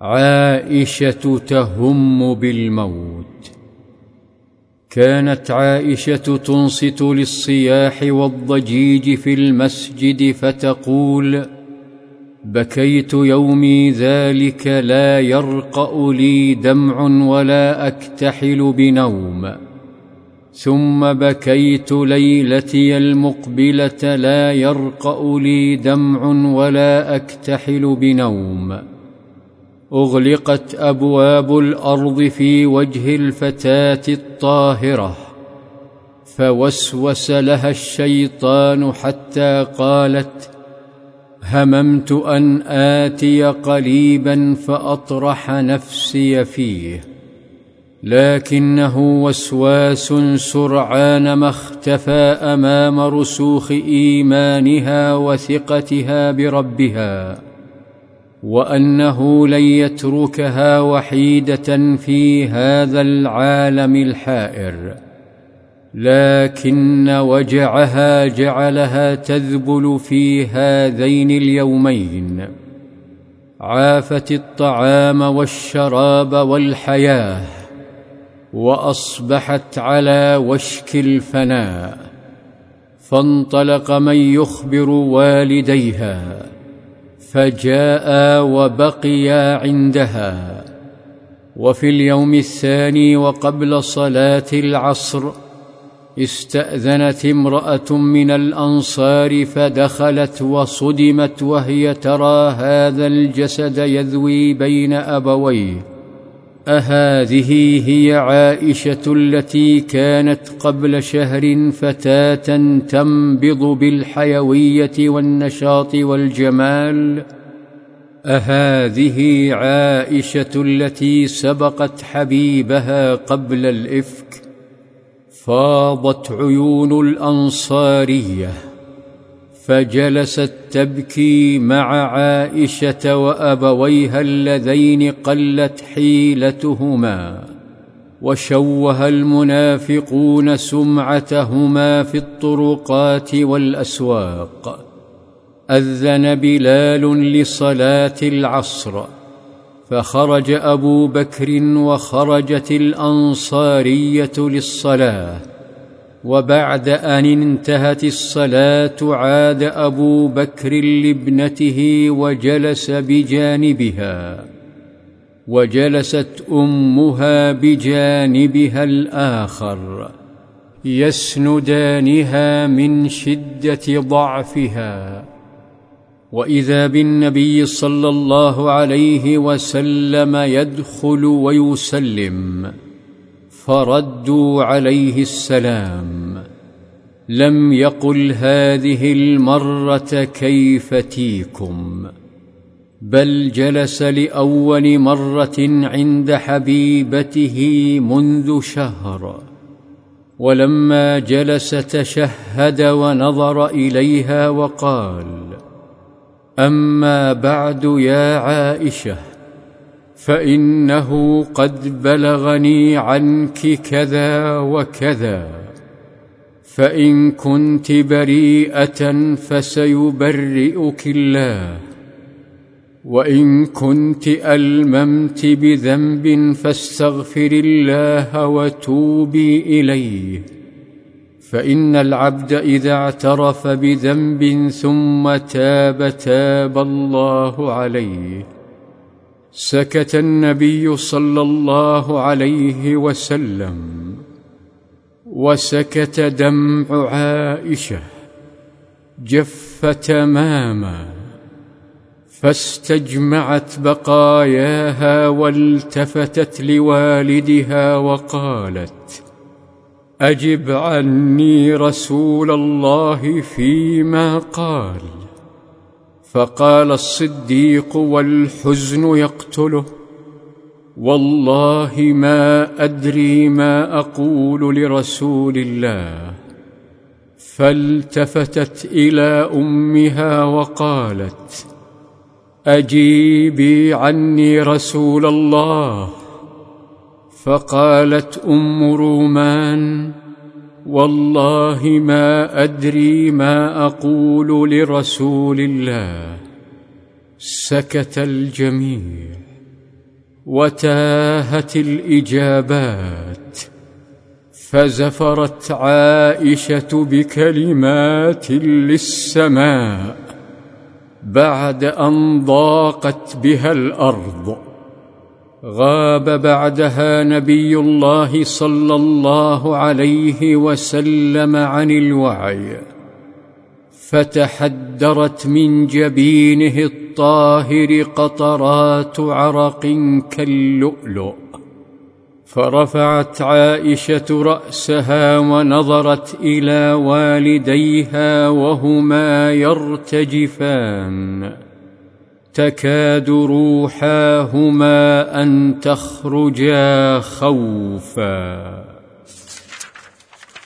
عائشة تهم بالموت. كانت عائشة تنصت للصياح والضجيج في المسجد فتقول بكيت يومي ذلك لا يرقأ لي دمع ولا أكتحل بنوم. ثم بكيت ليلتي المقبلة لا يرقأ لي دمع ولا أكتحل بنوم. أغلقت أبواب الأرض في وجه الفتاة الطاهرة فوسوس لها الشيطان حتى قالت هممت أن آتي قليبا فأطرح نفسي فيه لكنه وسواس سرعان ما اختفى أمام رسوخ إيمانها وثقتها بربها. وأنه لن يتركها وحيدة في هذا العالم الحائر لكن وجعها جعلها تذبل في هذين اليومين. عافت الطعام والشراب والحياة وأصبحت على وشك الفناء فانطلق من يخبر والديها. فجاء وبقيا عندها وفي اليوم الثاني وقبل صلاة العصر استأذنت امرأة من الأنصار فدخلت وصدمت وهي ترى هذا الجسد يذوي بين أبويه. أهذه هي عائشة التي كانت قبل شهر فتاه تنبض بالحيوية والنشاط والجمال. أهذه عائشة التي سبقت حبيبها قبل الإفك. فاضت عيون الأنصارية. فجلست تبكي مع عائشة وأبويها اللذين قلت حيلتهما وشوه المنافقون سمعتهما في الطرقات والأسواق. أذن بلال لصلاة العصر فخرج أبو بكر وخرجت الأنصارية للصلاة. وبعد أن انتهت الصلاة عاد أبو بكر لابنته وجلس بجانبها وجلست أمها بجانبها الآخر يسندانها من شدة ضعفها. وإذا بالنبي صلى الله عليه وسلم يدخل ويسلم فردوا عليه السلام لم يقل هذه المرة كيف تيكم بل جلس لأول مرة عند حبيبته منذ شهر ولما جلس تشهد ونظر إليها وقال أما بعد يا عائشة فإنه قد بلغني عنك كذا وكذا فإن كنت بريئة فسيبرئك الله وإن كنت ألممت بذنب فاستغفر الله وتوبي إليه فإن العبد إذا اعترف بذنب ثم تاب تاب الله عليه. سكت النبي صلى الله عليه وسلم وسكت دمع عائشة جف تماما فاستجمعت بقاياها والتفتت لوالدها وقالت أجب عني رسول الله فيما قال فقال الصديق والحزن يقتله والله ما أدري ما أقول لرسول الله. فالتفتت إلى أمها وقالت أجيبي عني رسول الله. فقالت أم رومان والله ما أدري ما أقول لرسول الله. سكت الجميع وتاهت الإجابات فزفرت عائشة بكلمات للسماء بعد أن ضاقت بها الأرض. غاب بعدها نبي الله صلى الله عليه وسلم عن الوعي فتحدرت من جبينه الطاهر قطرات عرق كاللؤلؤ فرفعت عائشة رأسها ونظرت إلى والديها وهما يرتجفان. تكاد روحاهما أن تخرجا خوفا.